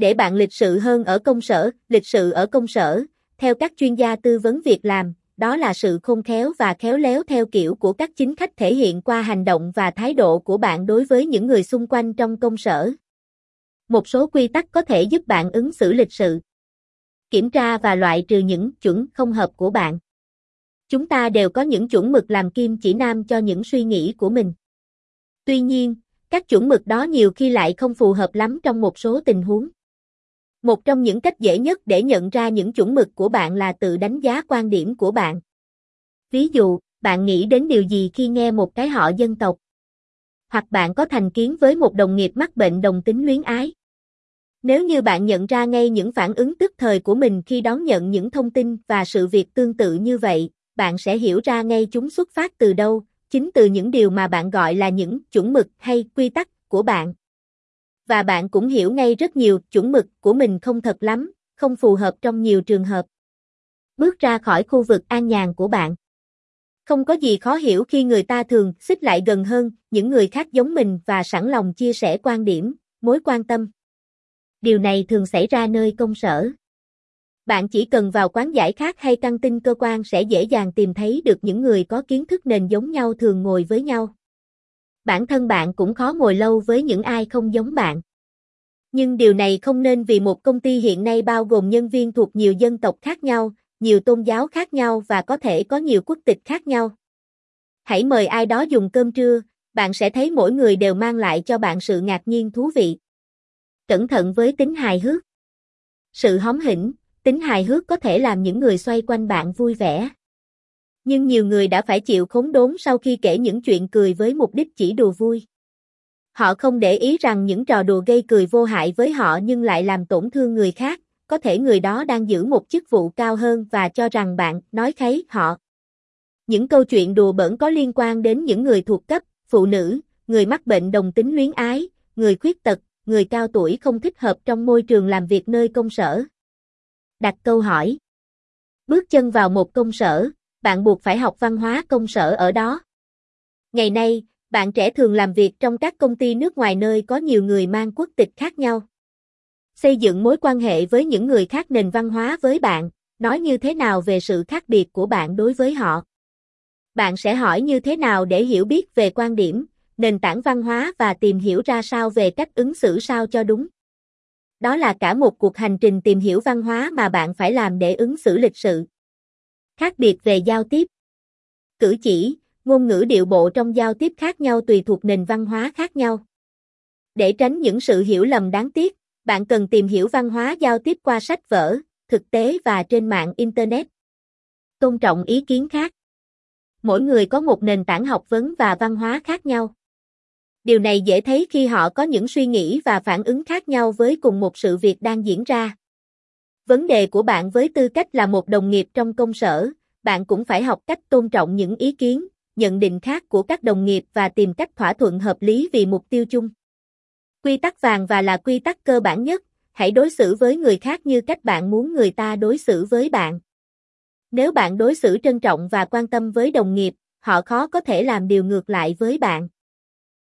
Để bạn lịch sự hơn ở công sở, lịch sự ở công sở, theo các chuyên gia tư vấn việc làm, đó là sự khôn khéo và khéo léo theo kiểu của các chính khách thể hiện qua hành động và thái độ của bạn đối với những người xung quanh trong công sở. Một số quy tắc có thể giúp bạn ứng xử lịch sự. Kiểm tra và loại trừ những chuẩn không hợp của bạn. Chúng ta đều có những chuẩn mực làm kim chỉ nam cho những suy nghĩ của mình. Tuy nhiên, các chuẩn mực đó nhiều khi lại không phù hợp lắm trong một số tình huống. Một trong những cách dễ nhất để nhận ra những chuẩn mực của bạn là tự đánh giá quan điểm của bạn. Ví dụ, bạn nghĩ đến điều gì khi nghe một cái họ dân tộc? Hoặc bạn có thành kiến với một đồng nghiệp mắc bệnh đồng tính luyến ái? Nếu như bạn nhận ra ngay những phản ứng tức thời của mình khi đón nhận những thông tin và sự việc tương tự như vậy, bạn sẽ hiểu ra ngay chúng xuất phát từ đâu, chính từ những điều mà bạn gọi là những chuẩn mực hay quy tắc của bạn. Và bạn cũng hiểu ngay rất nhiều chuẩn mực của mình không thật lắm, không phù hợp trong nhiều trường hợp. Bước ra khỏi khu vực an nhàn của bạn. Không có gì khó hiểu khi người ta thường xích lại gần hơn những người khác giống mình và sẵn lòng chia sẻ quan điểm, mối quan tâm. Điều này thường xảy ra nơi công sở. Bạn chỉ cần vào quán giải khác hay căng tin cơ quan sẽ dễ dàng tìm thấy được những người có kiến thức nền giống nhau thường ngồi với nhau. Bản thân bạn cũng khó ngồi lâu với những ai không giống bạn. Nhưng điều này không nên vì một công ty hiện nay bao gồm nhân viên thuộc nhiều dân tộc khác nhau, nhiều tôn giáo khác nhau và có thể có nhiều quốc tịch khác nhau. Hãy mời ai đó dùng cơm trưa, bạn sẽ thấy mỗi người đều mang lại cho bạn sự ngạc nhiên thú vị. Cẩn thận với tính hài hước. Sự hóm hỉnh, tính hài hước có thể làm những người xoay quanh bạn vui vẻ. Nhưng nhiều người đã phải chịu khốn đốn sau khi kể những chuyện cười với mục đích chỉ đùa vui. Họ không để ý rằng những trò đùa gây cười vô hại với họ nhưng lại làm tổn thương người khác, có thể người đó đang giữ một chức vụ cao hơn và cho rằng bạn nói kháy họ. Những câu chuyện đùa bẩn có liên quan đến những người thuộc cấp, phụ nữ, người mắc bệnh đồng tính luyến ái, người khuyết tật, người cao tuổi không thích hợp trong môi trường làm việc nơi công sở. Đặt câu hỏi. Bước chân vào một công sở, bạn buộc phải học văn hóa công sở ở đó. Ngày nay, bạn trẻ thường làm việc trong các công ty nước ngoài nơi có nhiều người mang quốc tịch khác nhau. Xây dựng mối quan hệ với những người khác nền văn hóa với bạn, nói như thế nào về sự khác biệt của bạn đối với họ. Bạn sẽ hỏi như thế nào để hiểu biết về quan điểm, nền tảng văn hóa và tìm hiểu ra sao về cách ứng xử sao cho đúng. Đó là cả một cuộc hành trình tìm hiểu văn hóa mà bạn phải làm để ứng xử lịch sự. Khác biệt về giao tiếp. Cử chỉ, ngôn ngữ điệu bộ trong giao tiếp khác nhau tùy thuộc nền văn hóa khác nhau. Để tránh những sự hiểu lầm đáng tiếc, bạn cần tìm hiểu văn hóa giao tiếp qua sách vở, thực tế và trên mạng Internet. Tôn trọng ý kiến khác. Mỗi người có một nền tảng học vấn và văn hóa khác nhau. Điều này dễ thấy khi họ có những suy nghĩ và phản ứng khác nhau với cùng một sự việc đang diễn ra. Vấn đề của bạn với tư cách là một đồng nghiệp trong công sở, bạn cũng phải học cách tôn trọng những ý kiến, nhận định khác của các đồng nghiệp và tìm cách thỏa thuận hợp lý vì mục tiêu chung. Quy tắc vàng và là quy tắc cơ bản nhất, hãy đối xử với người khác như cách bạn muốn người ta đối xử với bạn. Nếu bạn đối xử trân trọng và quan tâm với đồng nghiệp, họ khó có thể làm điều ngược lại với bạn.